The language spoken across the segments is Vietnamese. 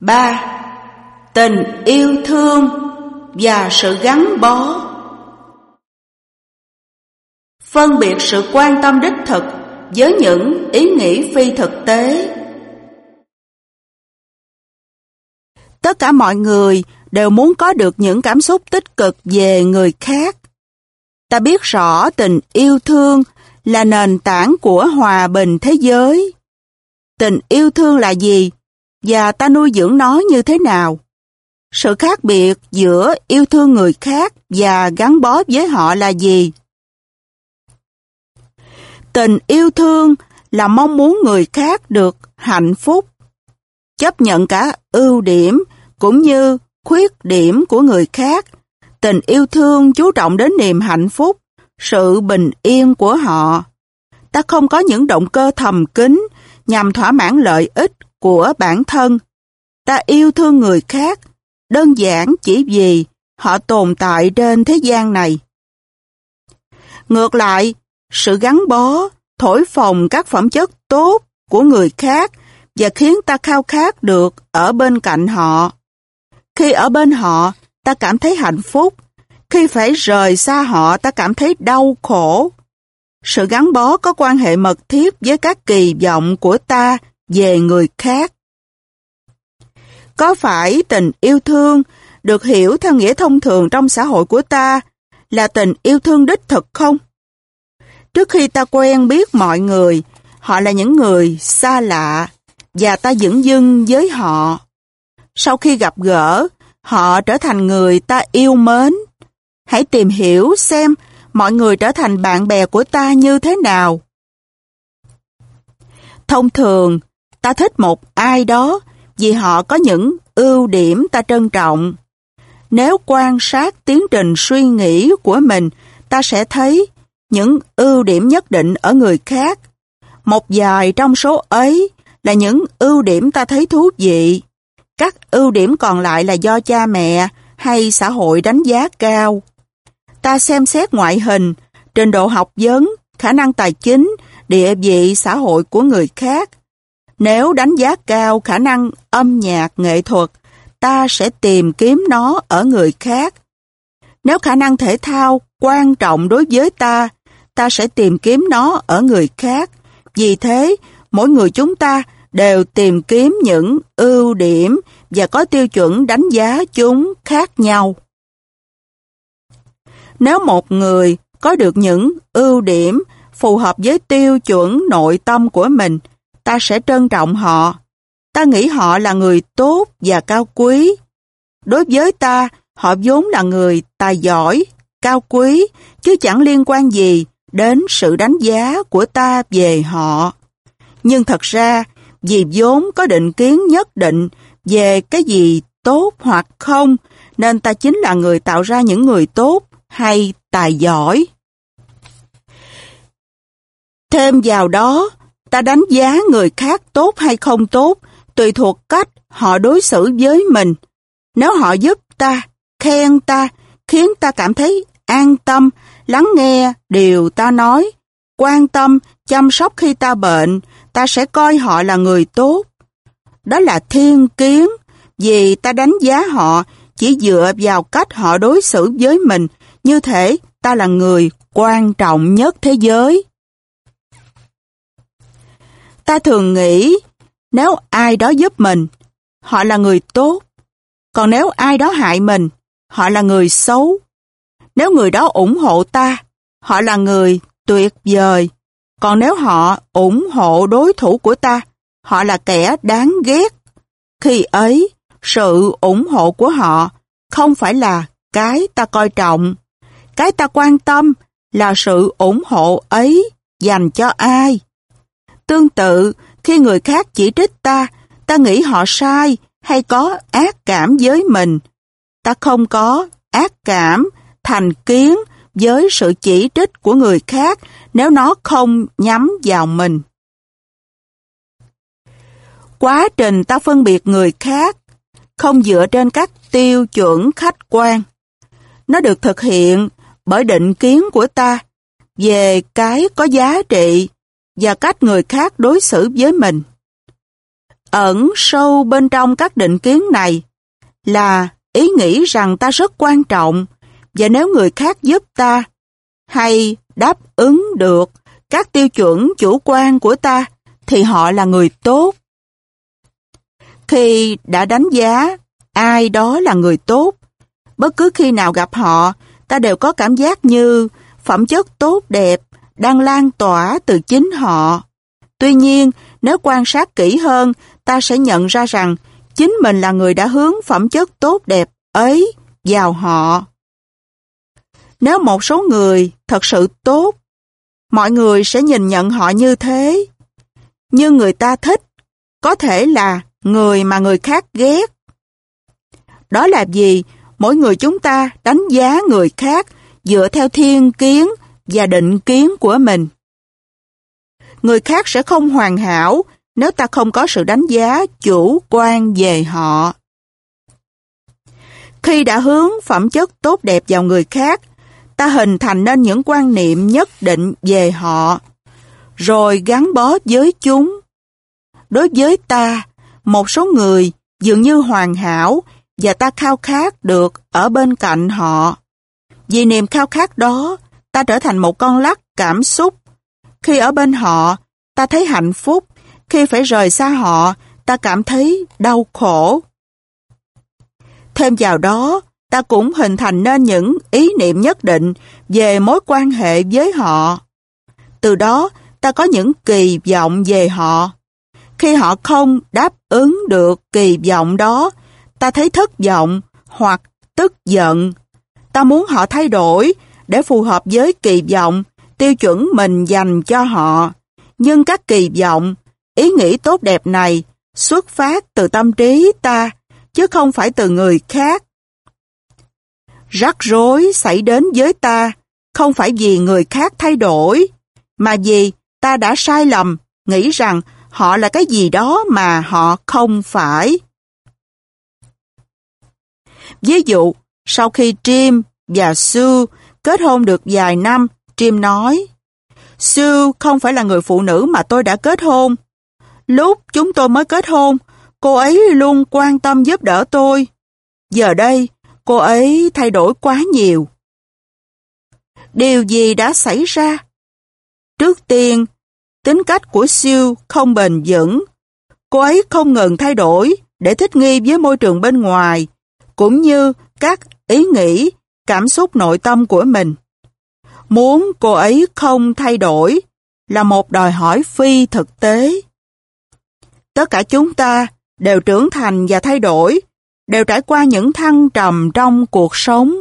3. Tình yêu thương và sự gắn bó Phân biệt sự quan tâm đích thực với những ý nghĩ phi thực tế Tất cả mọi người đều muốn có được những cảm xúc tích cực về người khác. Ta biết rõ tình yêu thương là nền tảng của hòa bình thế giới. Tình yêu thương là gì? Và ta nuôi dưỡng nó như thế nào? Sự khác biệt giữa yêu thương người khác và gắn bó với họ là gì? Tình yêu thương là mong muốn người khác được hạnh phúc, chấp nhận cả ưu điểm cũng như khuyết điểm của người khác. Tình yêu thương chú trọng đến niềm hạnh phúc, sự bình yên của họ. Ta không có những động cơ thầm kín nhằm thỏa mãn lợi ích của bản thân. Ta yêu thương người khác, đơn giản chỉ vì họ tồn tại trên thế gian này. Ngược lại, sự gắn bó, thổi phồng các phẩm chất tốt của người khác và khiến ta khao khát được ở bên cạnh họ. Khi ở bên họ, ta cảm thấy hạnh phúc. Khi phải rời xa họ, ta cảm thấy đau khổ. Sự gắn bó có quan hệ mật thiết với các kỳ vọng của ta về người khác. Có phải tình yêu thương được hiểu theo nghĩa thông thường trong xã hội của ta là tình yêu thương đích thực không? Trước khi ta quen biết mọi người, họ là những người xa lạ và ta dững dưng với họ. Sau khi gặp gỡ, họ trở thành người ta yêu mến. Hãy tìm hiểu xem mọi người trở thành bạn bè của ta như thế nào. Thông thường, ta thích một ai đó vì họ có những ưu điểm ta trân trọng. Nếu quan sát tiến trình suy nghĩ của mình, ta sẽ thấy những ưu điểm nhất định ở người khác. Một vài trong số ấy là những ưu điểm ta thấy thú vị. Các ưu điểm còn lại là do cha mẹ hay xã hội đánh giá cao. Ta xem xét ngoại hình, trình độ học vấn, khả năng tài chính, địa vị xã hội của người khác. Nếu đánh giá cao khả năng âm nhạc, nghệ thuật, ta sẽ tìm kiếm nó ở người khác. Nếu khả năng thể thao quan trọng đối với ta, ta sẽ tìm kiếm nó ở người khác. Vì thế, mỗi người chúng ta đều tìm kiếm những ưu điểm và có tiêu chuẩn đánh giá chúng khác nhau. Nếu một người có được những ưu điểm phù hợp với tiêu chuẩn nội tâm của mình, ta sẽ trân trọng họ. Ta nghĩ họ là người tốt và cao quý. Đối với ta, họ vốn là người tài giỏi, cao quý, chứ chẳng liên quan gì đến sự đánh giá của ta về họ. Nhưng thật ra, vì vốn có định kiến nhất định về cái gì tốt hoặc không, nên ta chính là người tạo ra những người tốt hay tài giỏi. Thêm vào đó, ta đánh giá người khác tốt hay không tốt, tùy thuộc cách họ đối xử với mình. Nếu họ giúp ta, khen ta, khiến ta cảm thấy an tâm, lắng nghe điều ta nói, quan tâm, chăm sóc khi ta bệnh, ta sẽ coi họ là người tốt. Đó là thiên kiến, vì ta đánh giá họ chỉ dựa vào cách họ đối xử với mình, như thể ta là người quan trọng nhất thế giới. Ta thường nghĩ, nếu ai đó giúp mình, họ là người tốt. Còn nếu ai đó hại mình, họ là người xấu. Nếu người đó ủng hộ ta, họ là người tuyệt vời. Còn nếu họ ủng hộ đối thủ của ta, họ là kẻ đáng ghét. Khi ấy, sự ủng hộ của họ không phải là cái ta coi trọng. Cái ta quan tâm là sự ủng hộ ấy dành cho ai. Tương tự, khi người khác chỉ trích ta, ta nghĩ họ sai hay có ác cảm với mình. Ta không có ác cảm, thành kiến với sự chỉ trích của người khác nếu nó không nhắm vào mình. Quá trình ta phân biệt người khác không dựa trên các tiêu chuẩn khách quan. Nó được thực hiện bởi định kiến của ta về cái có giá trị và cách người khác đối xử với mình. ẩn sâu bên trong các định kiến này là ý nghĩ rằng ta rất quan trọng và nếu người khác giúp ta hay đáp ứng được các tiêu chuẩn chủ quan của ta thì họ là người tốt. Khi đã đánh giá ai đó là người tốt, bất cứ khi nào gặp họ, ta đều có cảm giác như phẩm chất tốt đẹp đang lan tỏa từ chính họ. Tuy nhiên, nếu quan sát kỹ hơn, ta sẽ nhận ra rằng chính mình là người đã hướng phẩm chất tốt đẹp ấy vào họ. Nếu một số người thật sự tốt, mọi người sẽ nhìn nhận họ như thế. Nhưng người ta thích, có thể là người mà người khác ghét. Đó là gì? Mỗi người chúng ta đánh giá người khác dựa theo thiên kiến và định kiến của mình. Người khác sẽ không hoàn hảo nếu ta không có sự đánh giá chủ quan về họ. Khi đã hướng phẩm chất tốt đẹp vào người khác, ta hình thành nên những quan niệm nhất định về họ, rồi gắn bó với chúng. Đối với ta, một số người dường như hoàn hảo và ta khao khát được ở bên cạnh họ. Vì niềm khao khát đó, ta trở thành một con lắc cảm xúc. Khi ở bên họ, ta thấy hạnh phúc. Khi phải rời xa họ, ta cảm thấy đau khổ. Thêm vào đó, ta cũng hình thành nên những ý niệm nhất định về mối quan hệ với họ. Từ đó, ta có những kỳ vọng về họ. Khi họ không đáp ứng được kỳ vọng đó, ta thấy thất vọng hoặc tức giận. Ta muốn họ thay đổi để phù hợp với kỳ vọng, tiêu chuẩn mình dành cho họ. Nhưng các kỳ vọng, ý nghĩ tốt đẹp này xuất phát từ tâm trí ta, chứ không phải từ người khác. Rắc rối xảy đến với ta không phải vì người khác thay đổi, mà vì ta đã sai lầm, nghĩ rằng họ là cái gì đó mà họ không phải. Ví dụ, sau khi Jim và Sue kết hôn được vài năm, Jim nói, Sue không phải là người phụ nữ mà tôi đã kết hôn. Lúc chúng tôi mới kết hôn, cô ấy luôn quan tâm giúp đỡ tôi. Giờ đây, cô ấy thay đổi quá nhiều. Điều gì đã xảy ra? Trước tiên, tính cách của Sue không bền vững. Cô ấy không ngừng thay đổi để thích nghi với môi trường bên ngoài, cũng như các ý nghĩ, cảm xúc nội tâm của mình. Muốn cô ấy không thay đổi là một đòi hỏi phi thực tế. Tất cả chúng ta đều trưởng thành và thay đổi, đều trải qua những thăng trầm trong cuộc sống.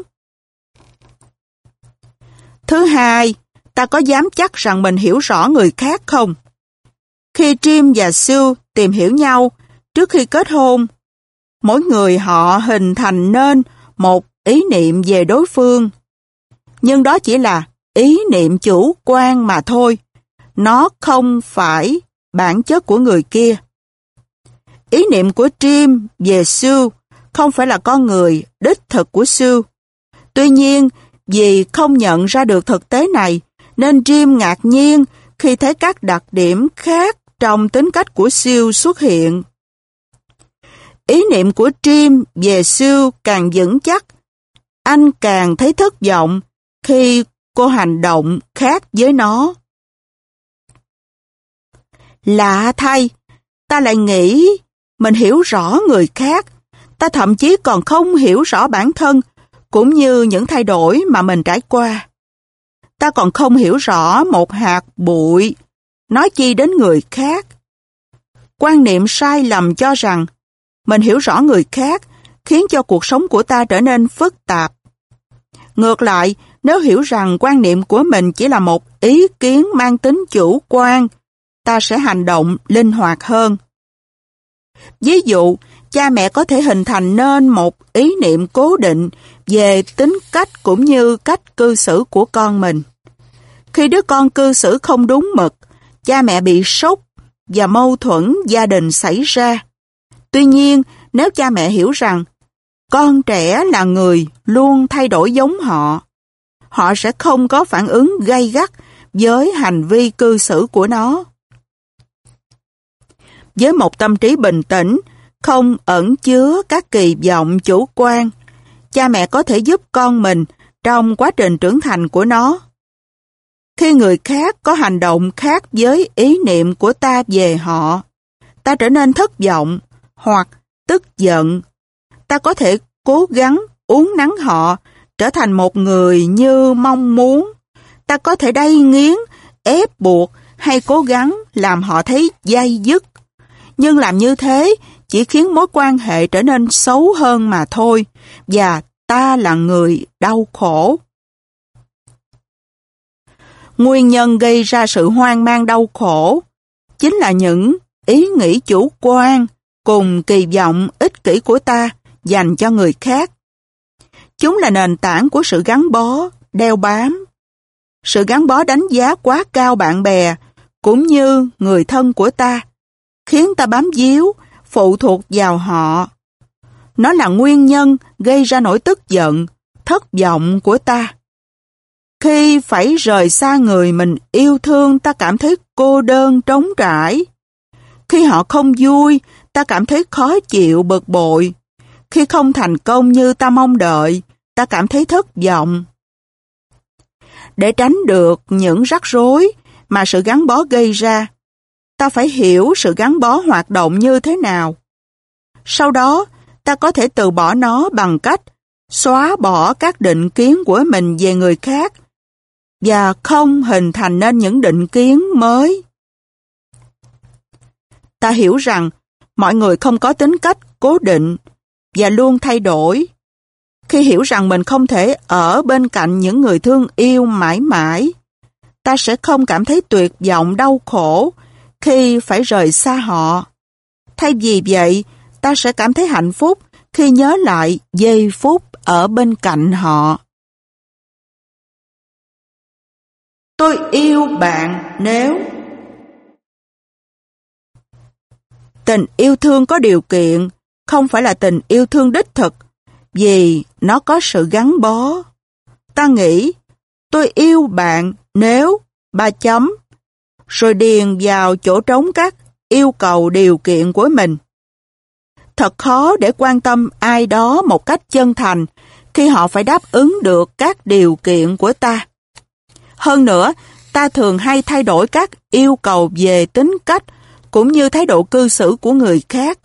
Thứ hai, ta có dám chắc rằng mình hiểu rõ người khác không? Khi Jim và Sue tìm hiểu nhau trước khi kết hôn, mỗi người họ hình thành nên một ý niệm về đối phương. Nhưng đó chỉ là ý niệm chủ quan mà thôi. Nó không phải bản chất của người kia. Ý niệm của Jim về Sue không phải là con người đích thực của Sue. Tuy nhiên, vì không nhận ra được thực tế này, nên Jim ngạc nhiên khi thấy các đặc điểm khác trong tính cách của Sue xuất hiện. Ý niệm của Jim về Sue càng vững chắc, anh càng thấy thất vọng khi cô hành động khác với nó. Lạ thay, ta lại nghĩ mình hiểu rõ người khác, ta thậm chí còn không hiểu rõ bản thân, cũng như những thay đổi mà mình trải qua. Ta còn không hiểu rõ một hạt bụi, nói chi đến người khác. Quan niệm sai lầm cho rằng mình hiểu rõ người khác khiến cho cuộc sống của ta trở nên phức tạp. Ngược lại, nếu hiểu rằng quan niệm của mình chỉ là một ý kiến mang tính chủ quan, ta sẽ hành động linh hoạt hơn. Ví dụ, cha mẹ có thể hình thành nên một ý niệm cố định về tính cách cũng như cách cư xử của con mình. Khi đứa con cư xử không đúng mực, cha mẹ bị sốc và mâu thuẫn gia đình xảy ra. Tuy nhiên, nếu cha mẹ hiểu rằng con trẻ là người luôn thay đổi giống họ, họ sẽ không có phản ứng gay gắt với hành vi cư xử của nó. với một tâm trí bình tĩnh, không ẩn chứa các kỳ vọng chủ quan. Cha mẹ có thể giúp con mình trong quá trình trưởng thành của nó. Khi người khác có hành động khác với ý niệm của ta về họ, ta trở nên thất vọng hoặc tức giận. Ta có thể cố gắng uống nắng họ trở thành một người như mong muốn. Ta có thể đay nghiến, ép buộc hay cố gắng làm họ thấy dây dứt. Nhưng làm như thế chỉ khiến mối quan hệ trở nên xấu hơn mà thôi và ta là người đau khổ. Nguyên nhân gây ra sự hoang mang đau khổ chính là những ý nghĩ chủ quan cùng kỳ vọng ích kỷ của ta dành cho người khác. Chúng là nền tảng của sự gắn bó, đeo bám. Sự gắn bó đánh giá quá cao bạn bè cũng như người thân của ta khiến ta bám díu, phụ thuộc vào họ. Nó là nguyên nhân gây ra nỗi tức giận, thất vọng của ta. Khi phải rời xa người mình yêu thương ta cảm thấy cô đơn trống trải. Khi họ không vui, ta cảm thấy khó chịu bực bội. Khi không thành công như ta mong đợi, ta cảm thấy thất vọng. Để tránh được những rắc rối mà sự gắn bó gây ra, ta phải hiểu sự gắn bó hoạt động như thế nào. Sau đó, ta có thể từ bỏ nó bằng cách xóa bỏ các định kiến của mình về người khác và không hình thành nên những định kiến mới. Ta hiểu rằng mọi người không có tính cách cố định và luôn thay đổi. Khi hiểu rằng mình không thể ở bên cạnh những người thương yêu mãi mãi, ta sẽ không cảm thấy tuyệt vọng đau khổ khi phải rời xa họ. Thay vì vậy, ta sẽ cảm thấy hạnh phúc khi nhớ lại giây phút ở bên cạnh họ. Tôi yêu bạn nếu Tình yêu thương có điều kiện không phải là tình yêu thương đích thực vì nó có sự gắn bó. Ta nghĩ tôi yêu bạn nếu ba chấm rồi điền vào chỗ trống các yêu cầu điều kiện của mình. Thật khó để quan tâm ai đó một cách chân thành khi họ phải đáp ứng được các điều kiện của ta. Hơn nữa, ta thường hay thay đổi các yêu cầu về tính cách cũng như thái độ cư xử của người khác.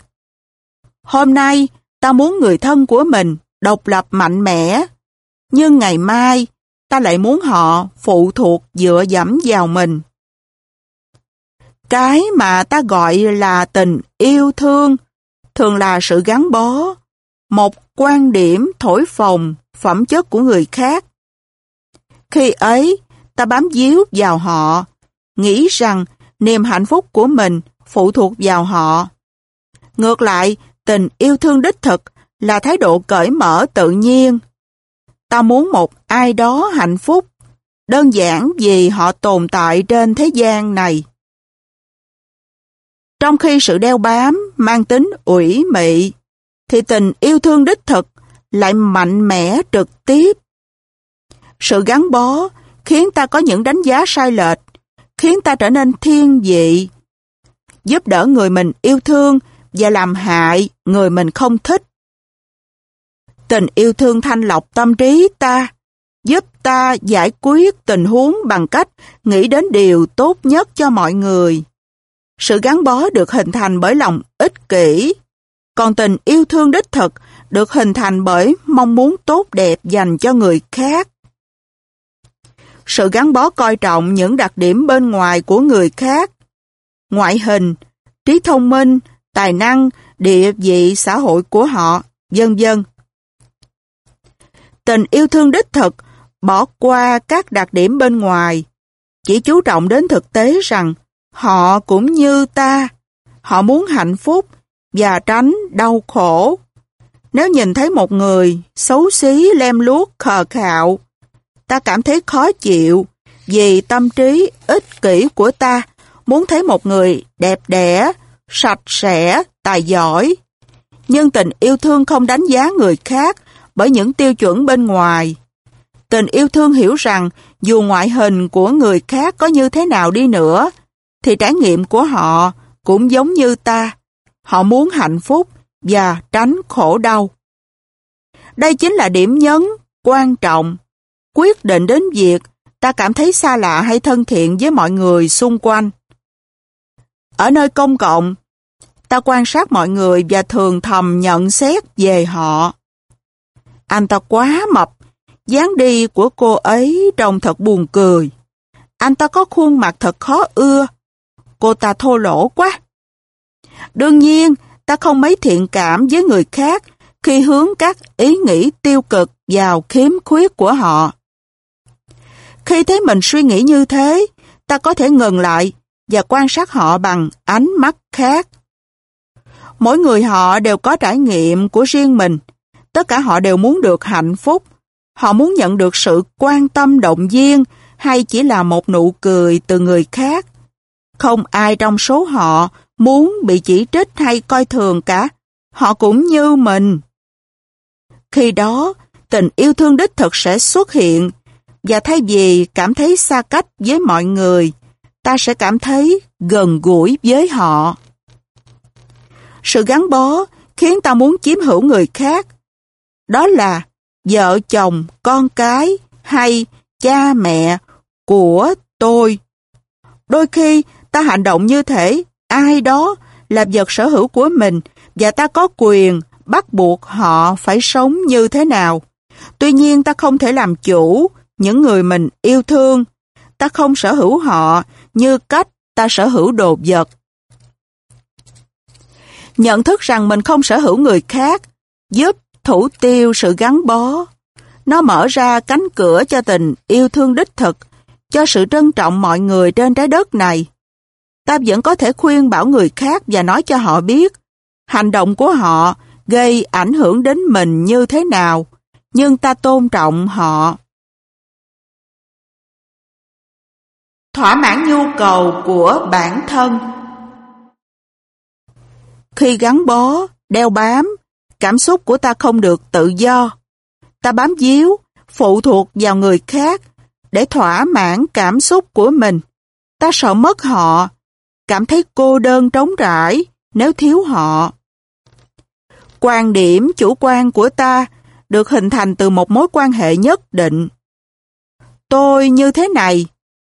Hôm nay, ta muốn người thân của mình độc lập mạnh mẽ, nhưng ngày mai, ta lại muốn họ phụ thuộc dựa dẫm vào mình. Cái mà ta gọi là tình yêu thương thường là sự gắn bó, một quan điểm thổi phồng phẩm chất của người khác. Khi ấy, ta bám víu vào họ, nghĩ rằng niềm hạnh phúc của mình phụ thuộc vào họ. Ngược lại, tình yêu thương đích thực là thái độ cởi mở tự nhiên. Ta muốn một ai đó hạnh phúc, đơn giản vì họ tồn tại trên thế gian này. Trong khi sự đeo bám mang tính ủy mị, thì tình yêu thương đích thực lại mạnh mẽ trực tiếp. Sự gắn bó khiến ta có những đánh giá sai lệch, khiến ta trở nên thiên vị, giúp đỡ người mình yêu thương và làm hại người mình không thích. Tình yêu thương thanh lọc tâm trí ta, giúp ta giải quyết tình huống bằng cách nghĩ đến điều tốt nhất cho mọi người. Sự gắn bó được hình thành bởi lòng ích kỷ, còn tình yêu thương đích thực được hình thành bởi mong muốn tốt đẹp dành cho người khác. Sự gắn bó coi trọng những đặc điểm bên ngoài của người khác, ngoại hình, trí thông minh, tài năng, địa vị xã hội của họ, vân vân. Tình yêu thương đích thực bỏ qua các đặc điểm bên ngoài, chỉ chú trọng đến thực tế rằng Họ cũng như ta, họ muốn hạnh phúc và tránh đau khổ. Nếu nhìn thấy một người xấu xí lem luốc khờ khạo, ta cảm thấy khó chịu vì tâm trí ích kỷ của ta muốn thấy một người đẹp đẽ, sạch sẽ, tài giỏi. Nhưng tình yêu thương không đánh giá người khác bởi những tiêu chuẩn bên ngoài. Tình yêu thương hiểu rằng dù ngoại hình của người khác có như thế nào đi nữa, thì trải nghiệm của họ cũng giống như ta. Họ muốn hạnh phúc và tránh khổ đau. Đây chính là điểm nhấn quan trọng, quyết định đến việc ta cảm thấy xa lạ hay thân thiện với mọi người xung quanh. Ở nơi công cộng, ta quan sát mọi người và thường thầm nhận xét về họ. Anh ta quá mập, dáng đi của cô ấy trông thật buồn cười. Anh ta có khuôn mặt thật khó ưa. Cô ta thô lỗ quá. Đương nhiên, ta không mấy thiện cảm với người khác khi hướng các ý nghĩ tiêu cực vào khiếm khuyết của họ. Khi thấy mình suy nghĩ như thế, ta có thể ngừng lại và quan sát họ bằng ánh mắt khác. Mỗi người họ đều có trải nghiệm của riêng mình. Tất cả họ đều muốn được hạnh phúc. Họ muốn nhận được sự quan tâm động viên hay chỉ là một nụ cười từ người khác. Không ai trong số họ muốn bị chỉ trích hay coi thường cả. Họ cũng như mình. Khi đó, tình yêu thương đích thực sẽ xuất hiện và thay vì cảm thấy xa cách với mọi người, ta sẽ cảm thấy gần gũi với họ. Sự gắn bó khiến ta muốn chiếm hữu người khác. Đó là vợ chồng, con cái hay cha mẹ của tôi. Đôi khi ta hành động như thể ai đó là vật sở hữu của mình và ta có quyền bắt buộc họ phải sống như thế nào. Tuy nhiên ta không thể làm chủ những người mình yêu thương. Ta không sở hữu họ như cách ta sở hữu đồ vật. Nhận thức rằng mình không sở hữu người khác giúp thủ tiêu sự gắn bó. Nó mở ra cánh cửa cho tình yêu thương đích thực, cho sự trân trọng mọi người trên trái đất này. Ta vẫn có thể khuyên bảo người khác và nói cho họ biết hành động của họ gây ảnh hưởng đến mình như thế nào, nhưng ta tôn trọng họ. Thỏa mãn nhu cầu của bản thân khi gắn bó, đeo bám, cảm xúc của ta không được tự do. Ta bám díu, phụ thuộc vào người khác để thỏa mãn cảm xúc của mình. Ta sợ mất họ, cảm thấy cô đơn trống rãi nếu thiếu họ. Quan điểm chủ quan của ta được hình thành từ một mối quan hệ nhất định. Tôi như thế này,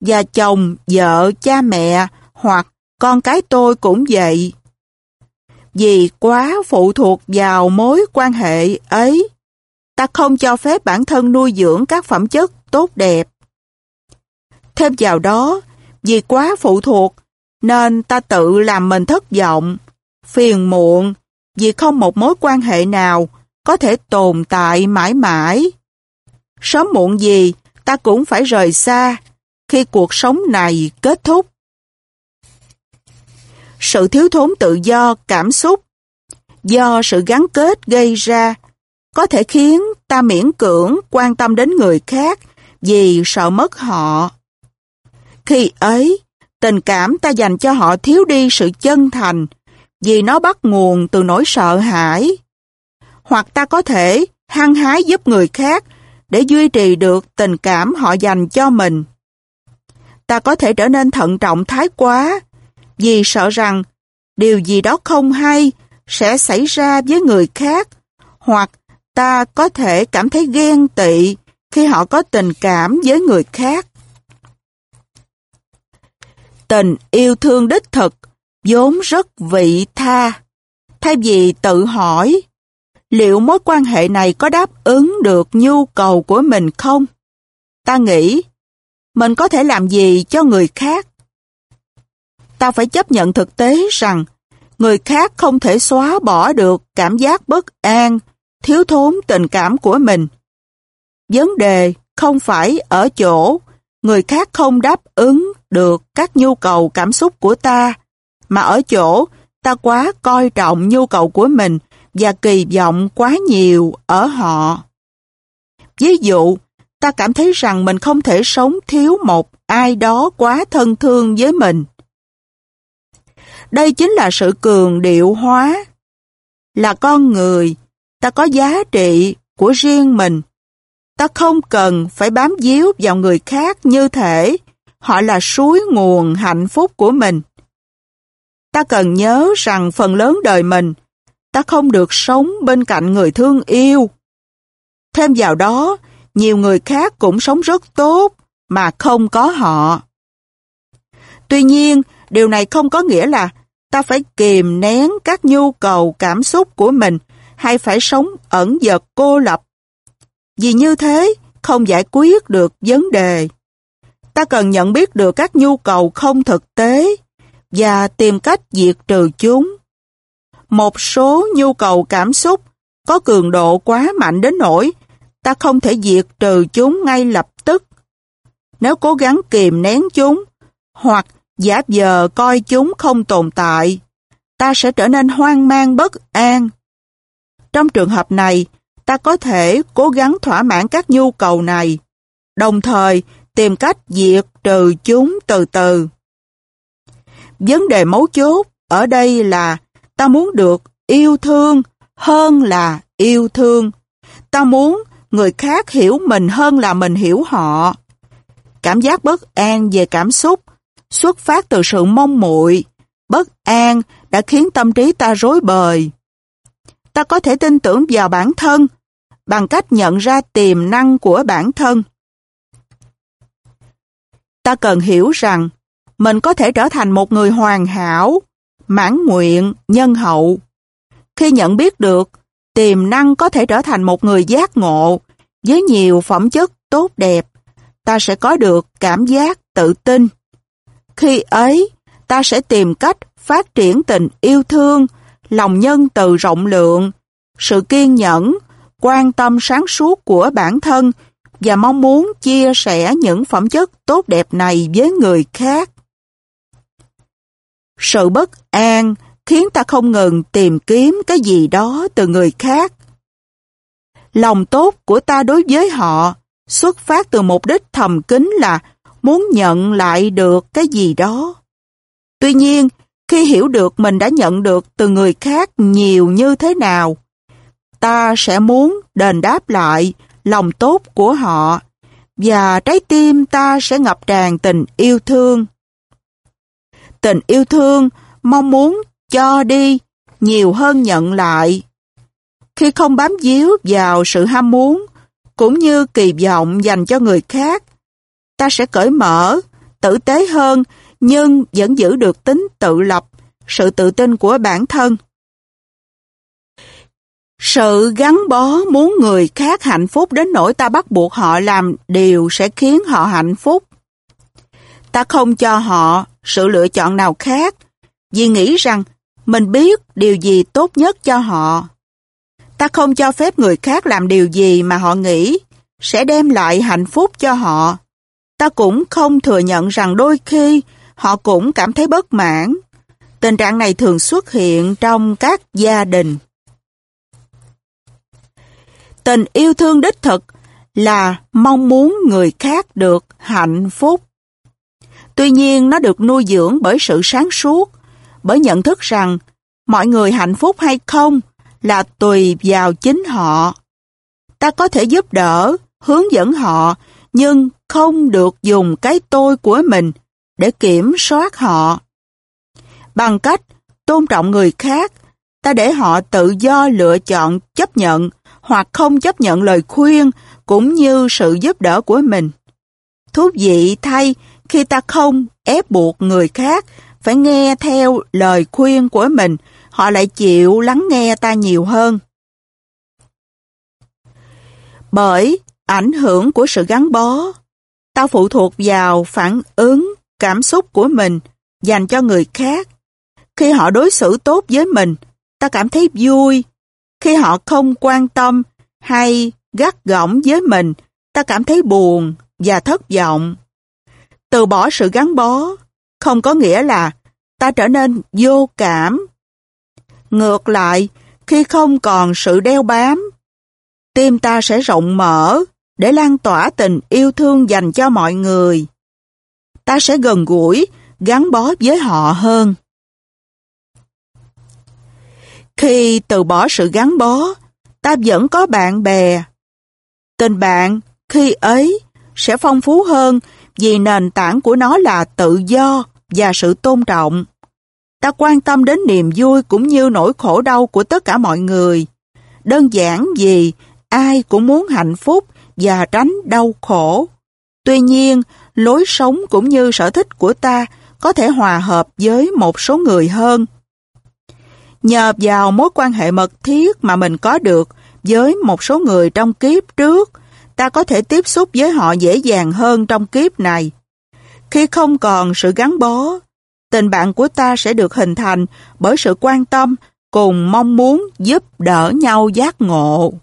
và chồng, vợ, cha mẹ hoặc con cái tôi cũng vậy. Vì quá phụ thuộc vào mối quan hệ ấy, ta không cho phép bản thân nuôi dưỡng các phẩm chất tốt đẹp. Thêm vào đó, vì quá phụ thuộc, nên ta tự làm mình thất vọng, phiền muộn, vì không một mối quan hệ nào có thể tồn tại mãi mãi. Sớm muộn gì, ta cũng phải rời xa khi cuộc sống này kết thúc. Sự thiếu thốn tự do, cảm xúc do sự gắn kết gây ra có thể khiến ta miễn cưỡng quan tâm đến người khác vì sợ mất họ. Khi ấy, tình cảm ta dành cho họ thiếu đi sự chân thành vì nó bắt nguồn từ nỗi sợ hãi. Hoặc ta có thể hăng hái giúp người khác để duy trì được tình cảm họ dành cho mình. Ta có thể trở nên thận trọng thái quá vì sợ rằng điều gì đó không hay sẽ xảy ra với người khác hoặc ta có thể cảm thấy ghen tị khi họ có tình cảm với người khác. Tình yêu thương đích thực vốn rất vị tha. Thay vì tự hỏi, liệu mối quan hệ này có đáp ứng được nhu cầu của mình không? Ta nghĩ, mình có thể làm gì cho người khác? Ta phải chấp nhận thực tế rằng người khác không thể xóa bỏ được cảm giác bất an, thiếu thốn tình cảm của mình. Vấn đề không phải ở chỗ người khác không đáp ứng được các nhu cầu cảm xúc của ta, mà ở chỗ ta quá coi trọng nhu cầu của mình và kỳ vọng quá nhiều ở họ. Ví dụ, ta cảm thấy rằng mình không thể sống thiếu một ai đó quá thân thương với mình. Đây chính là sự cường điệu hóa. Là con người, ta có giá trị của riêng mình. Ta không cần phải bám díu vào người khác như thể họ là suối nguồn hạnh phúc của mình. ta cần nhớ rằng phần lớn đời mình, ta không được sống bên cạnh người thương yêu. Thêm vào đó, nhiều người khác cũng sống rất tốt mà không có họ. Tuy nhiên, điều này không có nghĩa là ta phải kìm nén các nhu cầu cảm xúc của mình hay phải sống ẩn dật cô lập. Vì như thế, không giải quyết được vấn đề. Ta cần nhận biết được các nhu cầu không thực tế và tìm cách diệt trừ chúng. Một số nhu cầu cảm xúc có cường độ quá mạnh đến nỗi ta không thể diệt trừ chúng ngay lập tức. Nếu cố gắng kìm nén chúng hoặc giả vờ coi chúng không tồn tại, ta sẽ trở nên hoang mang bất an. Trong trường hợp này, ta có thể cố gắng thỏa mãn các nhu cầu này, đồng thời tìm cách diệt trừ chúng từ từ. Vấn đề mấu chốt ở đây là ta muốn được yêu thương hơn là yêu thương. Ta muốn người khác hiểu mình hơn là mình hiểu họ. Cảm giác bất an về cảm xúc xuất phát từ sự mong muội, bất an đã khiến tâm trí ta rối bời. Ta có thể tin tưởng vào bản thân bằng cách nhận ra tiềm năng của bản thân. Ta cần hiểu rằng mình có thể trở thành một người hoàn hảo, mãn nguyện, nhân hậu. Khi nhận biết được tiềm năng có thể trở thành một người giác ngộ với nhiều phẩm chất tốt đẹp, ta sẽ có được cảm giác tự tin. Khi ấy, ta sẽ tìm cách phát triển tình yêu thương, lòng nhân từ rộng lượng, sự kiên nhẫn, quan tâm sáng suốt của bản thân và mong muốn chia sẻ những phẩm chất tốt đẹp này với người khác. Sự bất an khiến ta không ngừng tìm kiếm cái gì đó từ người khác. Lòng tốt của ta đối với họ xuất phát từ mục đích thầm kín là muốn nhận lại được cái gì đó. Tuy nhiên, khi hiểu được mình đã nhận được từ người khác nhiều như thế nào, ta sẽ muốn đền đáp lại lòng tốt của họ và trái tim ta sẽ ngập tràn tình yêu thương. Tình yêu thương mong muốn cho đi nhiều hơn nhận lại. Khi không bám víu vào sự ham muốn cũng như kỳ vọng dành cho người khác, ta sẽ cởi mở, tử tế hơn nhưng vẫn giữ được tính tự lập, sự tự tin của bản thân. Sự gắn bó muốn người khác hạnh phúc đến nỗi ta bắt buộc họ làm điều sẽ khiến họ hạnh phúc. Ta không cho họ sự lựa chọn nào khác vì nghĩ rằng mình biết điều gì tốt nhất cho họ. Ta không cho phép người khác làm điều gì mà họ nghĩ sẽ đem lại hạnh phúc cho họ. Ta cũng không thừa nhận rằng đôi khi họ cũng cảm thấy bất mãn. Tình trạng này thường xuất hiện trong các gia đình. Tình yêu thương đích thực là mong muốn người khác được hạnh phúc. Tuy nhiên nó được nuôi dưỡng bởi sự sáng suốt, bởi nhận thức rằng mọi người hạnh phúc hay không là tùy vào chính họ. Ta có thể giúp đỡ, hướng dẫn họ, nhưng không được dùng cái tôi của mình để kiểm soát họ. Bằng cách tôn trọng người khác, ta để họ tự do lựa chọn chấp nhận hoặc không chấp nhận lời khuyên cũng như sự giúp đỡ của mình. Thú vị thay khi ta không ép buộc người khác phải nghe theo lời khuyên của mình, họ lại chịu lắng nghe ta nhiều hơn. Bởi ảnh hưởng của sự gắn bó, ta phụ thuộc vào phản ứng, cảm xúc của mình dành cho người khác. Khi họ đối xử tốt với mình, ta cảm thấy vui. Khi họ không quan tâm hay gắt gỏng với mình, ta cảm thấy buồn và thất vọng. Từ bỏ sự gắn bó không có nghĩa là ta trở nên vô cảm. Ngược lại, khi không còn sự đeo bám, tim ta sẽ rộng mở để lan tỏa tình yêu thương dành cho mọi người. Ta sẽ gần gũi, gắn bó với họ hơn. Khi từ bỏ sự gắn bó, ta vẫn có bạn bè. Tình bạn khi ấy sẽ phong phú hơn vì nền tảng của nó là tự do và sự tôn trọng. Ta quan tâm đến niềm vui cũng như nỗi khổ đau của tất cả mọi người. Đơn giản vì ai cũng muốn hạnh phúc và tránh đau khổ. Tuy nhiên, lối sống cũng như sở thích của ta có thể hòa hợp với một số người hơn. Nhờ vào mối quan hệ mật thiết mà mình có được với một số người trong kiếp trước, ta có thể tiếp xúc với họ dễ dàng hơn trong kiếp này. Khi không còn sự gắn bó, tình bạn của ta sẽ được hình thành bởi sự quan tâm cùng mong muốn giúp đỡ nhau giác ngộ.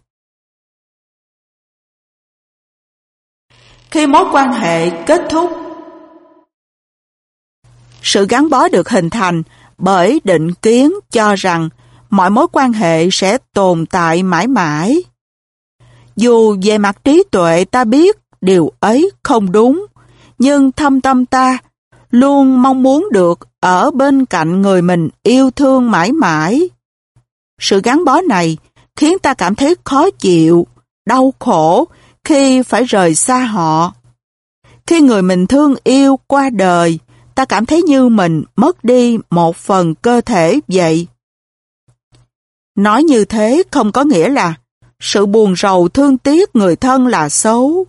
Khi mối quan hệ kết thúc, sự gắn bó được hình thành bởi định kiến cho rằng mọi mối quan hệ sẽ tồn tại mãi mãi. Dù về mặt trí tuệ ta biết điều ấy không đúng, nhưng thâm tâm ta luôn mong muốn được ở bên cạnh người mình yêu thương mãi mãi. Sự gắn bó này khiến ta cảm thấy khó chịu, đau khổ khi phải rời xa họ. Khi người mình thương yêu qua đời, ta cảm thấy như mình mất đi một phần cơ thể vậy. Nói như thế không có nghĩa là sự buồn rầu thương tiếc người thân là xấu.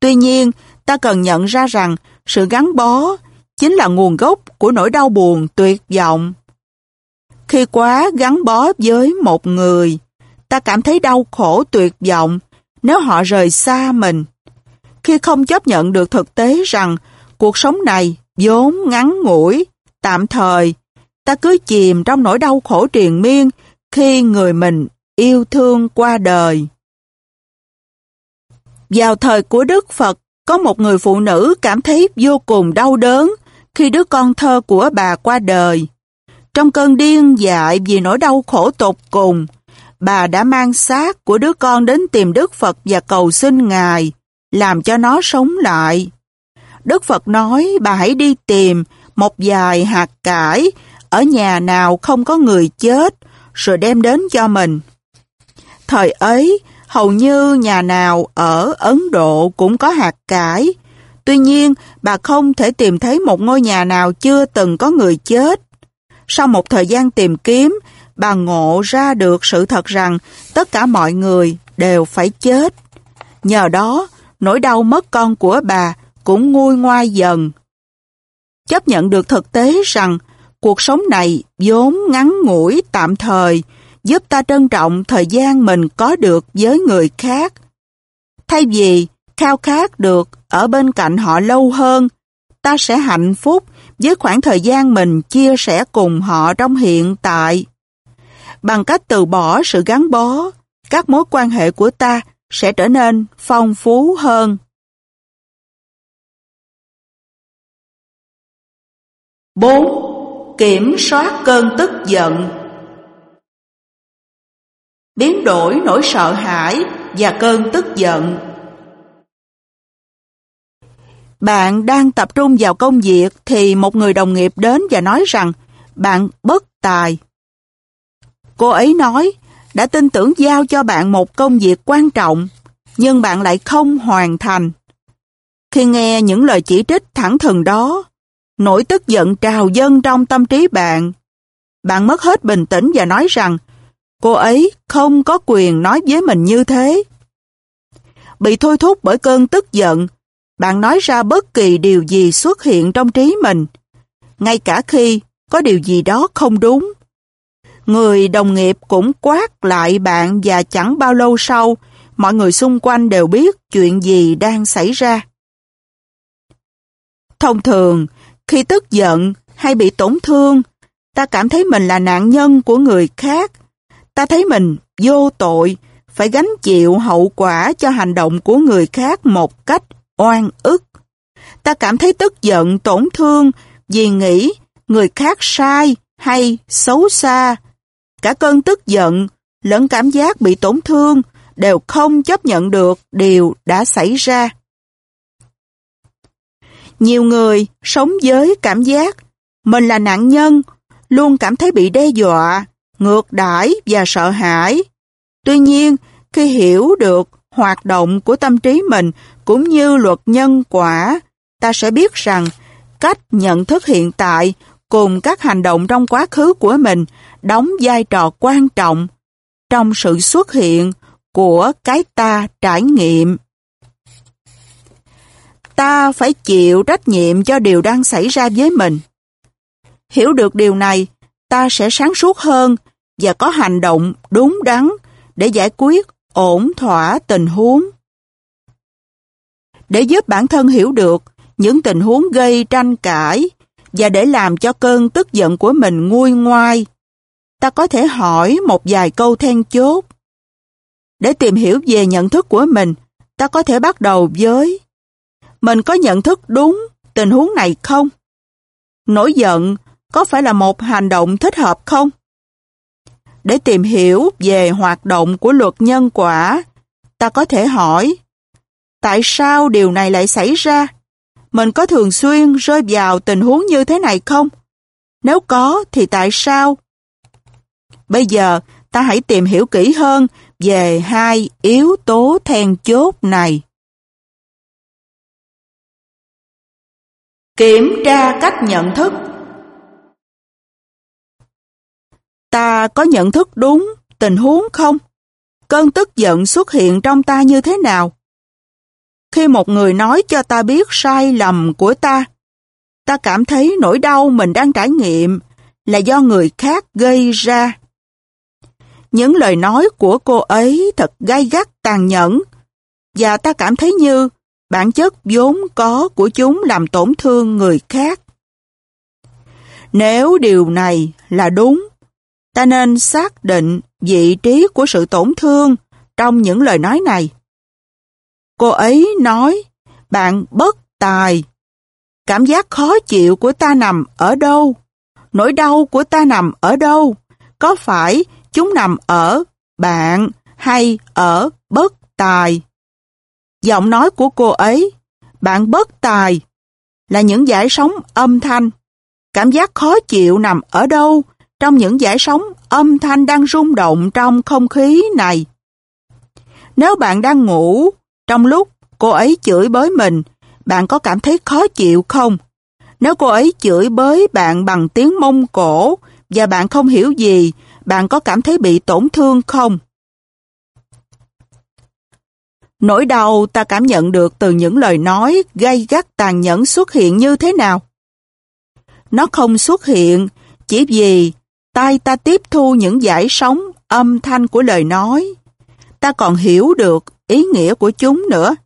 Tuy nhiên, ta cần nhận ra rằng sự gắn bó chính là nguồn gốc của nỗi đau buồn tuyệt vọng. Khi quá gắn bó với một người, ta cảm thấy đau khổ tuyệt vọng nếu họ rời xa mình. Khi không chấp nhận được thực tế rằng cuộc sống này vốn ngắn ngủi, tạm thời, ta cứ chìm trong nỗi đau khổ triền miên khi người mình yêu thương qua đời. Vào thời của Đức Phật, có một người phụ nữ cảm thấy vô cùng đau đớn khi đứa con thơ của bà qua đời. Trong cơn điên dại vì nỗi đau khổ tột cùng, bà đã mang xác của đứa con đến tìm Đức Phật và cầu xin Ngài, làm cho nó sống lại. Đức Phật nói bà hãy đi tìm một vài hạt cải ở nhà nào không có người chết, rồi đem đến cho mình. Thời ấy, hầu như nhà nào ở Ấn Độ cũng có hạt cải. Tuy nhiên, bà không thể tìm thấy một ngôi nhà nào chưa từng có người chết. Sau một thời gian tìm kiếm, bà ngộ ra được sự thật rằng tất cả mọi người đều phải chết. Nhờ đó, nỗi đau mất con của bà cũng nguôi ngoai dần. Chấp nhận được thực tế rằng cuộc sống này vốn ngắn ngủi tạm thời, giúp ta trân trọng thời gian mình có được với người khác. Thay vì khao khát được ở bên cạnh họ lâu hơn, ta sẽ hạnh phúc với khoảng thời gian mình chia sẻ cùng họ trong hiện tại. Bằng cách từ bỏ sự gắn bó, các mối quan hệ của ta sẽ trở nên phong phú hơn. 4. Kiểm soát cơn tức giận Biến đổi nỗi sợ hãi và cơn tức giận Bạn đang tập trung vào công việc thì một người đồng nghiệp đến và nói rằng bạn bất tài. Cô ấy nói đã tin tưởng giao cho bạn một công việc quan trọng nhưng bạn lại không hoàn thành. Khi nghe những lời chỉ trích thẳng thừng đó, Nỗi tức giận trào dâng trong tâm trí bạn. Bạn mất hết bình tĩnh và nói rằng cô ấy không có quyền nói với mình như thế. Bị thôi thúc bởi cơn tức giận, bạn nói ra bất kỳ điều gì xuất hiện trong trí mình, ngay cả khi có điều gì đó không đúng. Người đồng nghiệp cũng quát lại bạn và chẳng bao lâu sau, mọi người xung quanh đều biết chuyện gì đang xảy ra. Thông thường, khi tức giận hay bị tổn thương, ta cảm thấy mình là nạn nhân của người khác. Ta thấy mình vô tội, phải gánh chịu hậu quả cho hành động của người khác một cách oan ức. Ta cảm thấy tức giận, tổn thương vì nghĩ người khác sai hay xấu xa. Cả cơn tức giận lẫn cảm giác bị tổn thương đều không chấp nhận được điều đã xảy ra. Nhiều người sống với cảm giác mình là nạn nhân, luôn cảm thấy bị đe dọa, ngược đãi và sợ hãi. Tuy nhiên, khi hiểu được hoạt động của tâm trí mình cũng như luật nhân quả, ta sẽ biết rằng cách nhận thức hiện tại cùng các hành động trong quá khứ của mình đóng vai trò quan trọng trong sự xuất hiện của cái ta trải nghiệm. Ta phải chịu trách nhiệm cho điều đang xảy ra với mình. Hiểu được điều này, ta sẽ sáng suốt hơn và có hành động đúng đắn để giải quyết ổn thỏa tình huống. Để giúp bản thân hiểu được những tình huống gây tranh cãi và để làm cho cơn tức giận của mình nguôi ngoai, ta có thể hỏi một vài câu then chốt. Để tìm hiểu về nhận thức của mình, ta có thể bắt đầu với Mình có nhận thức đúng tình huống này không? Nổi giận có phải là một hành động thích hợp không? Để tìm hiểu về hoạt động của luật nhân quả, ta có thể hỏi Tại sao điều này lại xảy ra? Mình có thường xuyên rơi vào tình huống như thế này không? Nếu có thì tại sao? Bây giờ ta hãy tìm hiểu kỹ hơn về hai yếu tố then chốt này. Kiểm tra cách nhận thức Ta có nhận thức đúng tình huống không? Cơn tức giận xuất hiện trong ta như thế nào? Khi một người nói cho ta biết sai lầm của ta, ta cảm thấy nỗi đau mình đang trải nghiệm là do người khác gây ra. Những lời nói của cô ấy thật gai gắt tàn nhẫn và ta cảm thấy như bản chất vốn có của chúng làm tổn thương người khác. Nếu điều này là đúng, ta nên xác định vị trí của sự tổn thương trong những lời nói này. Cô ấy nói, bạn bất tài. Cảm giác khó chịu của ta nằm ở đâu? Nỗi đau của ta nằm ở đâu? Có phải chúng nằm ở bạn hay ở bất tài? Giọng nói của cô ấy, bạn bất tài, là những giải sóng âm thanh. Cảm giác khó chịu nằm ở đâu trong những giải sóng âm thanh đang rung động trong không khí này? Nếu bạn đang ngủ trong lúc cô ấy chửi bới mình, bạn có cảm thấy khó chịu không? Nếu cô ấy chửi bới bạn bằng tiếng Mông Cổ và bạn không hiểu gì, bạn có cảm thấy bị tổn thương không? Nỗi đau ta cảm nhận được từ những lời nói gây gắt tàn nhẫn xuất hiện như thế nào? Nó không xuất hiện, chỉ vì tai ta tiếp thu những giải sóng âm thanh của lời nói. Ta còn hiểu được ý nghĩa của chúng nữa.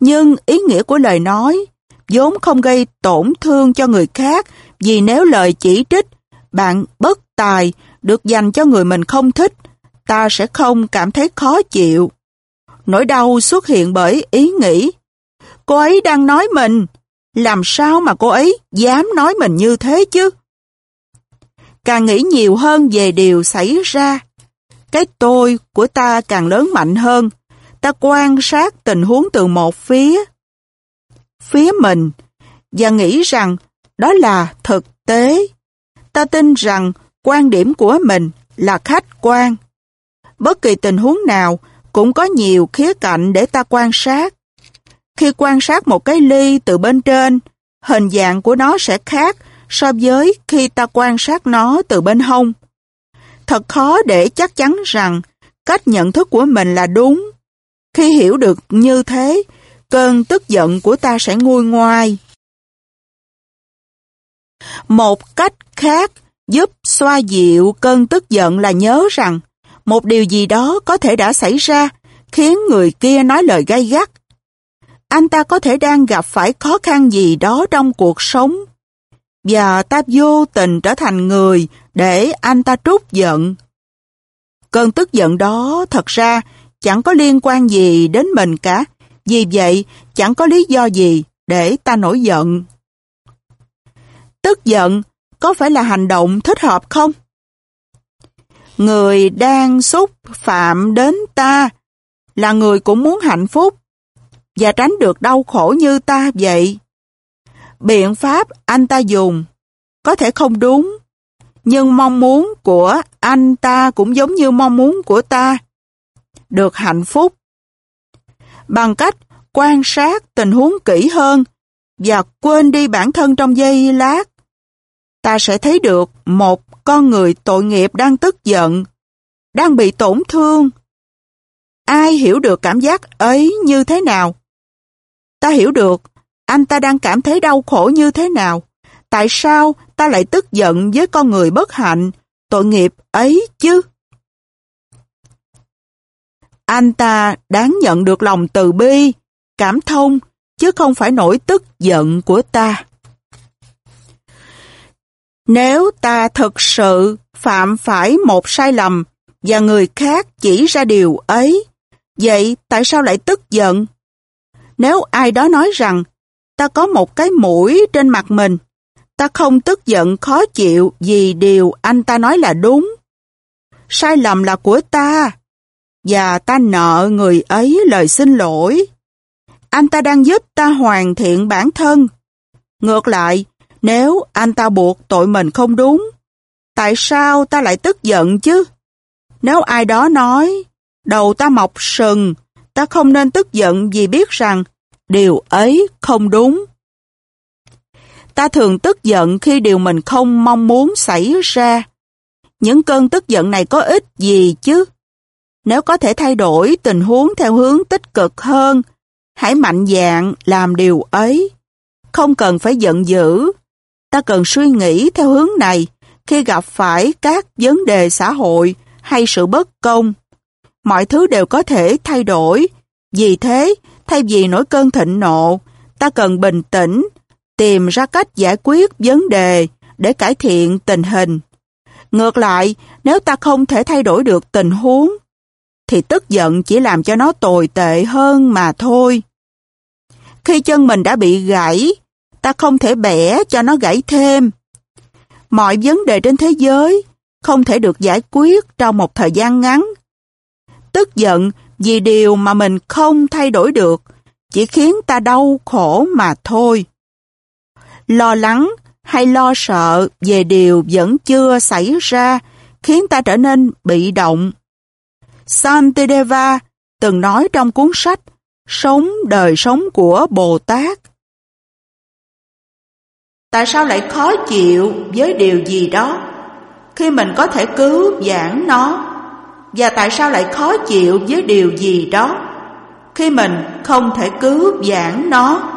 Nhưng ý nghĩa của lời nói vốn không gây tổn thương cho người khác vì nếu lời chỉ trích, bạn bất tài được dành cho người mình không thích, ta sẽ không cảm thấy khó chịu. Nỗi đau xuất hiện bởi ý nghĩ. Cô ấy đang nói mình, làm sao mà cô ấy dám nói mình như thế chứ? Càng nghĩ nhiều hơn về điều xảy ra, cái tôi của ta càng lớn mạnh hơn. Ta quan sát tình huống từ một phía. Phía mình, và nghĩ rằng đó là thực tế. Ta tin rằng quan điểm của mình là khách quan. Bất kỳ tình huống nào cũng có nhiều khía cạnh để ta quan sát. Khi quan sát một cái ly từ bên trên, hình dạng của nó sẽ khác so với khi ta quan sát nó từ bên hông. Thật khó để chắc chắn rằng cách nhận thức của mình là đúng. Khi hiểu được như thế, cơn tức giận của ta sẽ nguôi ngoai. Một cách khác giúp xoa dịu cơn tức giận là nhớ rằng một điều gì đó có thể đã xảy ra khiến người kia nói lời gay gắt. Anh ta có thể đang gặp phải khó khăn gì đó trong cuộc sống và ta vô tình trở thành người để anh ta trút giận. Cơn tức giận đó thật ra chẳng có liên quan gì đến mình cả, vì vậy chẳng có lý do gì để ta nổi giận. Tức giận có phải là hành động thích hợp không? Người đang xúc phạm đến ta là người cũng muốn hạnh phúc và tránh được đau khổ như ta vậy. Biện pháp anh ta dùng có thể không đúng, nhưng mong muốn của anh ta cũng giống như mong muốn của ta. Được hạnh phúc. Bằng cách quan sát tình huống kỹ hơn và quên đi bản thân trong giây lát ta sẽ thấy được một con người tội nghiệp đang tức giận, đang bị tổn thương. Ai hiểu được cảm giác ấy như thế nào? Ta hiểu được anh ta đang cảm thấy đau khổ như thế nào. Tại sao ta lại tức giận với con người bất hạnh, tội nghiệp ấy chứ? Anh ta đáng nhận được lòng từ bi, cảm thông, chứ không phải nỗi tức giận của ta. Nếu ta thực sự phạm phải một sai lầm và người khác chỉ ra điều ấy, vậy tại sao lại tức giận? Nếu ai đó nói rằng ta có một cái mũi trên mặt mình, ta không tức giận khó chịu vì điều anh ta nói là đúng. Sai lầm là của ta, và ta nợ người ấy lời xin lỗi. Anh ta đang giúp ta hoàn thiện bản thân. Ngược lại, nếu anh ta buộc tội mình không đúng, tại sao ta lại tức giận chứ? Nếu ai đó nói, đầu ta mọc sừng, ta không nên tức giận vì biết rằng điều ấy không đúng. Ta thường tức giận khi điều mình không mong muốn xảy ra. Những cơn tức giận này có ích gì chứ? Nếu có thể thay đổi tình huống theo hướng tích cực hơn, hãy mạnh dạn làm điều ấy. Không cần phải giận dữ. Ta cần suy nghĩ theo hướng này khi gặp phải các vấn đề xã hội hay sự bất công. Mọi thứ đều có thể thay đổi. Vì thế, thay vì nổi cơn thịnh nộ, ta cần bình tĩnh, tìm ra cách giải quyết vấn đề để cải thiện tình hình. Ngược lại, nếu ta không thể thay đổi được tình huống, thì tức giận chỉ làm cho nó tồi tệ hơn mà thôi. Khi chân mình đã bị gãy, ta không thể bẻ cho nó gãy thêm. Mọi vấn đề trên thế giới không thể được giải quyết trong một thời gian ngắn. Tức giận vì điều mà mình không thay đổi được chỉ khiến ta đau khổ mà thôi. Lo lắng hay lo sợ về điều vẫn chưa xảy ra khiến ta trở nên bị động. Santideva từng nói trong cuốn sách Sống đời sống của Bồ Tát. Tại sao lại khó chịu với điều gì đó khi mình có thể cứu, giảng nó? Và tại sao lại khó chịu với điều gì đó khi mình không thể cứu, giảng nó?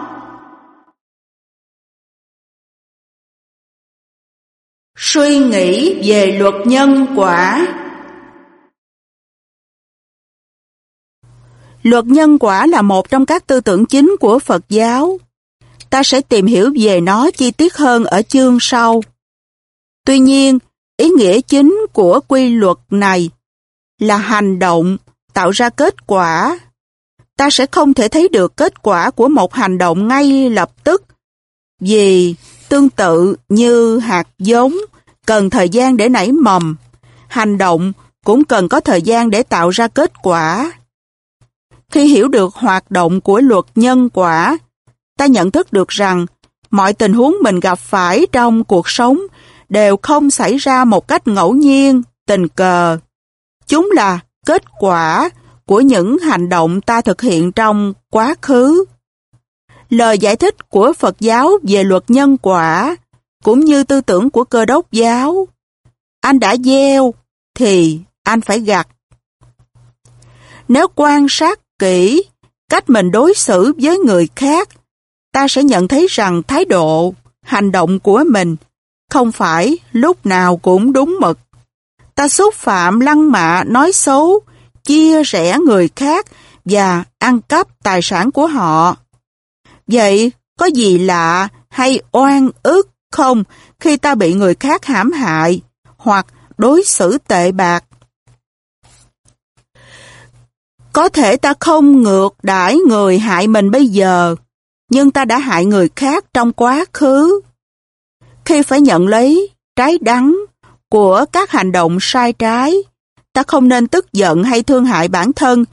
Suy nghĩ về luật nhân quả Luật nhân quả là một trong các tư tưởng chính của Phật giáo. Ta sẽ tìm hiểu về nó chi tiết hơn ở chương sau. Tuy nhiên, ý nghĩa chính của quy luật này là hành động tạo ra kết quả. Ta sẽ không thể thấy được kết quả của một hành động ngay lập tức vì tương tự như hạt giống cần thời gian để nảy mầm, hành động cũng cần có thời gian để tạo ra kết quả. Khi hiểu được hoạt động của luật nhân quả, ta nhận thức được rằng mọi tình huống mình gặp phải trong cuộc sống đều không xảy ra một cách ngẫu nhiên, tình cờ. Chúng là kết quả của những hành động ta thực hiện trong quá khứ. Lời giải thích của Phật giáo về luật nhân quả cũng như tư tưởng của cơ đốc giáo. Anh đã gieo thì anh phải gặt. Nếu quan sát kỹ cách mình đối xử với người khác, ta sẽ nhận thấy rằng thái độ, hành động của mình không phải lúc nào cũng đúng mực. Ta xúc phạm lăng mạ nói xấu, chia rẽ người khác và ăn cắp tài sản của họ. Vậy có gì lạ hay oan ức không khi ta bị người khác hãm hại hoặc đối xử tệ bạc? Có thể ta không ngược đãi người hại mình bây giờ, nhưng ta đã hại người khác trong quá khứ. Khi phải nhận lấy trái đắng của các hành động sai trái, ta không nên tức giận hay thương hại bản thân,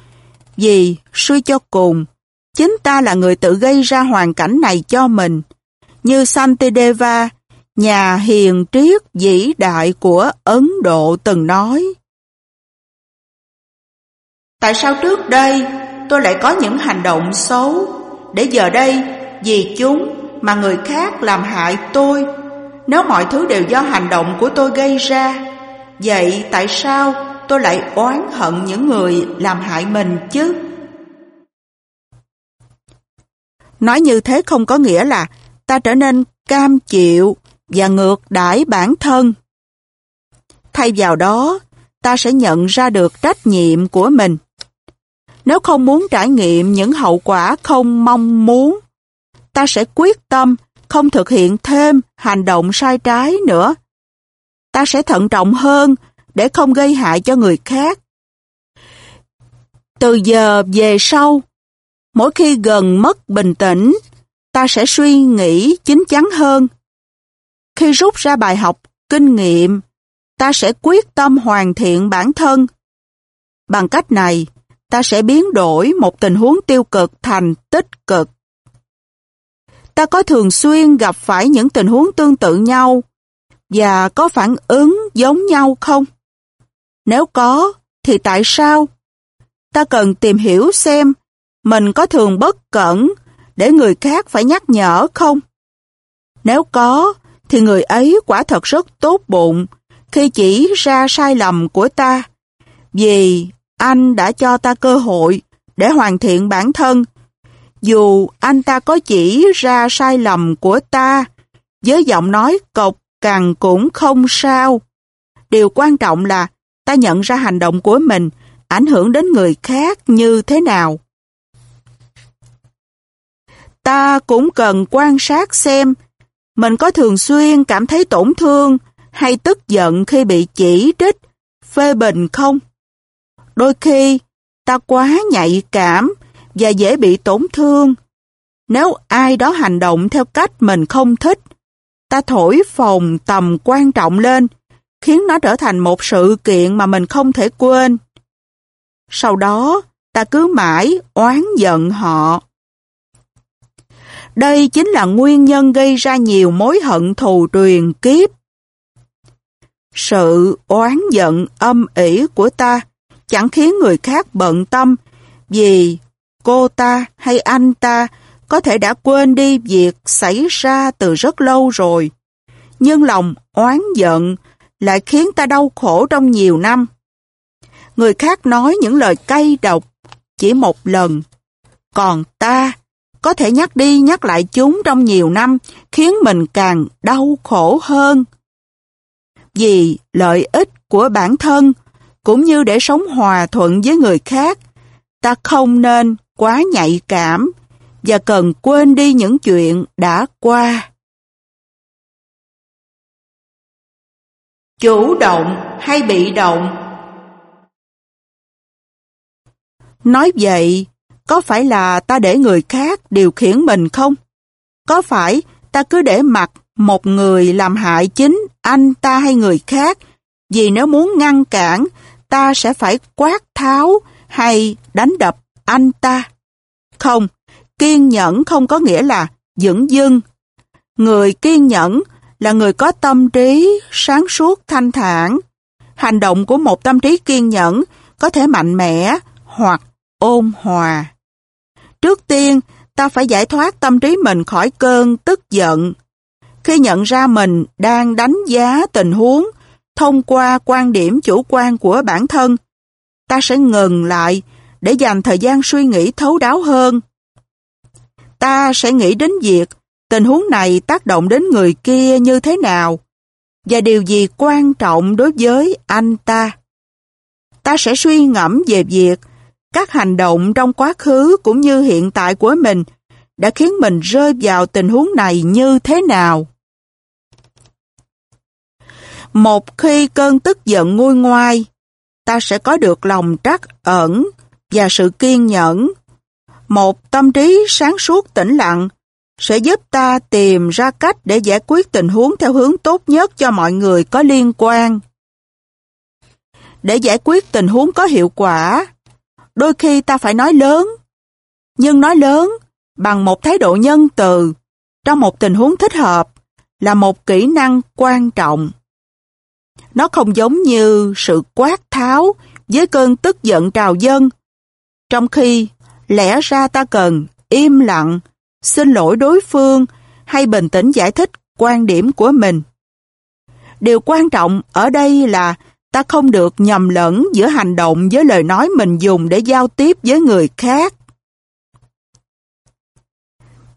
vì suy cho cùng, chính ta là người tự gây ra hoàn cảnh này cho mình. Như Santideva, nhà hiền triết vĩ đại của Ấn Độ từng nói. Tại sao trước đây tôi lại có những hành động xấu, để giờ đây vì chúng mà người khác làm hại tôi, nếu mọi thứ đều do hành động của tôi gây ra, vậy tại sao tôi lại oán hận những người làm hại mình chứ? Nói như thế không có nghĩa là ta trở nên cam chịu và ngược đãi bản thân. Thay vào đó, ta sẽ nhận ra được trách nhiệm của mình. Nếu không muốn trải nghiệm những hậu quả không mong muốn, ta sẽ quyết tâm không thực hiện thêm hành động sai trái nữa. Ta sẽ thận trọng hơn để không gây hại cho người khác. Từ giờ về sau, mỗi khi gần mất bình tĩnh, ta sẽ suy nghĩ chín chắn hơn. Khi rút ra bài học, kinh nghiệm, ta sẽ quyết tâm hoàn thiện bản thân. Bằng cách này, ta sẽ biến đổi một tình huống tiêu cực thành tích cực. Ta có thường xuyên gặp phải những tình huống tương tự nhau và có phản ứng giống nhau không? Nếu có, thì tại sao? Ta cần tìm hiểu xem mình có thường bất cẩn để người khác phải nhắc nhở không? Nếu có, thì người ấy quả thật rất tốt bụng khi chỉ ra sai lầm của ta. Vì anh đã cho ta cơ hội để hoàn thiện bản thân. Dù anh ta có chỉ ra sai lầm của ta, với giọng nói cộc cằn cũng không sao. Điều quan trọng là ta nhận ra hành động của mình ảnh hưởng đến người khác như thế nào. Ta cũng cần quan sát xem mình có thường xuyên cảm thấy tổn thương hay tức giận khi bị chỉ trích, phê bình không? Đôi khi, ta quá nhạy cảm và dễ bị tổn thương. Nếu ai đó hành động theo cách mình không thích, ta thổi phồng tầm quan trọng lên, khiến nó trở thành một sự kiện mà mình không thể quên. Sau đó, ta cứ mãi oán giận họ. Đây chính là nguyên nhân gây ra nhiều mối hận thù truyền kiếp. Sự oán giận âm ỉ của ta chẳng khiến người khác bận tâm vì cô ta hay anh ta có thể đã quên đi việc xảy ra từ rất lâu rồi. Nhưng lòng oán giận lại khiến ta đau khổ trong nhiều năm. Người khác nói những lời cay độc chỉ một lần, còn ta có thể nhắc đi nhắc lại chúng trong nhiều năm khiến mình càng đau khổ hơn. Vì lợi ích của bản thân cũng như để sống hòa thuận với người khác, ta không nên quá nhạy cảm và cần quên đi những chuyện đã qua. Chủ động hay bị động? Nói vậy, có phải là ta để người khác điều khiển mình không? Có phải ta cứ để mặc một người làm hại chính anh ta hay người khác vì nếu muốn ngăn cản ta sẽ phải quát tháo hay đánh đập anh ta? Không, kiên nhẫn không có nghĩa là dững dưng. Người kiên nhẫn là người có tâm trí, sáng suốt, thanh thản. Hành động của một tâm trí kiên nhẫn có thể mạnh mẽ hoặc ôn hòa. Trước tiên, ta phải giải thoát tâm trí mình khỏi cơn tức giận. Khi nhận ra mình đang đánh giá tình huống thông qua quan điểm chủ quan của bản thân, ta sẽ ngừng lại để dành thời gian suy nghĩ thấu đáo hơn. Ta sẽ nghĩ đến việc tình huống này tác động đến người kia như thế nào và điều gì quan trọng đối với anh ta. Ta sẽ suy ngẫm về việc các hành động trong quá khứ cũng như hiện tại của mình đã khiến mình rơi vào tình huống này như thế nào. Một khi cơn tức giận nguôi ngoai, ta sẽ có được lòng trắc ẩn và sự kiên nhẫn. Một tâm trí sáng suốt tĩnh lặng sẽ giúp ta tìm ra cách để giải quyết tình huống theo hướng tốt nhất cho mọi người có liên quan. Để giải quyết tình huống có hiệu quả, đôi khi ta phải nói lớn. Nhưng nói lớn bằng một thái độ nhân từ trong một tình huống thích hợp là một kỹ năng quan trọng. Nó không giống như sự quát tháo với cơn tức giận trào dân, trong khi lẽ ra ta cần im lặng, xin lỗi đối phương hay bình tĩnh giải thích quan điểm của mình. Điều quan trọng ở đây là ta không được nhầm lẫn giữa hành động với lời nói mình dùng để giao tiếp với người khác.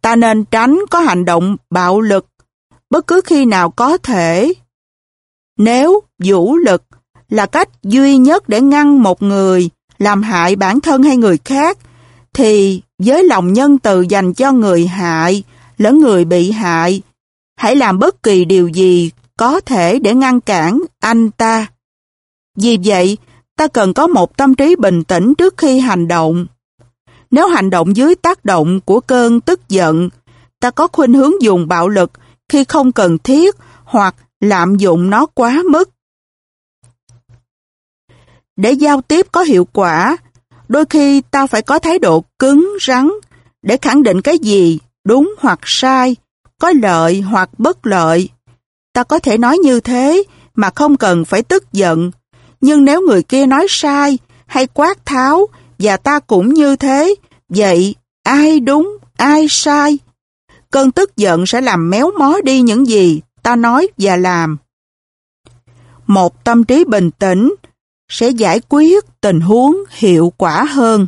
Ta nên tránh có hành động bạo lực bất cứ khi nào có thể. Nếu vũ lực là cách duy nhất để ngăn một người làm hại bản thân hay người khác, thì với lòng nhân từ dành cho người hại lẫn người bị hại, hãy làm bất kỳ điều gì có thể để ngăn cản anh ta. Vì vậy, ta cần có một tâm trí bình tĩnh trước khi hành động. Nếu hành động dưới tác động của cơn tức giận, ta có khuynh hướng dùng bạo lực khi không cần thiết hoặc lạm dụng nó quá mức. Để giao tiếp có hiệu quả, đôi khi ta phải có thái độ cứng, rắn để khẳng định cái gì đúng hoặc sai, có lợi hoặc bất lợi. Ta có thể nói như thế mà không cần phải tức giận, nhưng nếu người kia nói sai hay quát tháo và ta cũng như thế, vậy ai đúng, ai sai? Cơn tức giận sẽ làm méo mó đi những gì ta nói và làm. Một tâm trí bình tĩnh sẽ giải quyết tình huống hiệu quả hơn.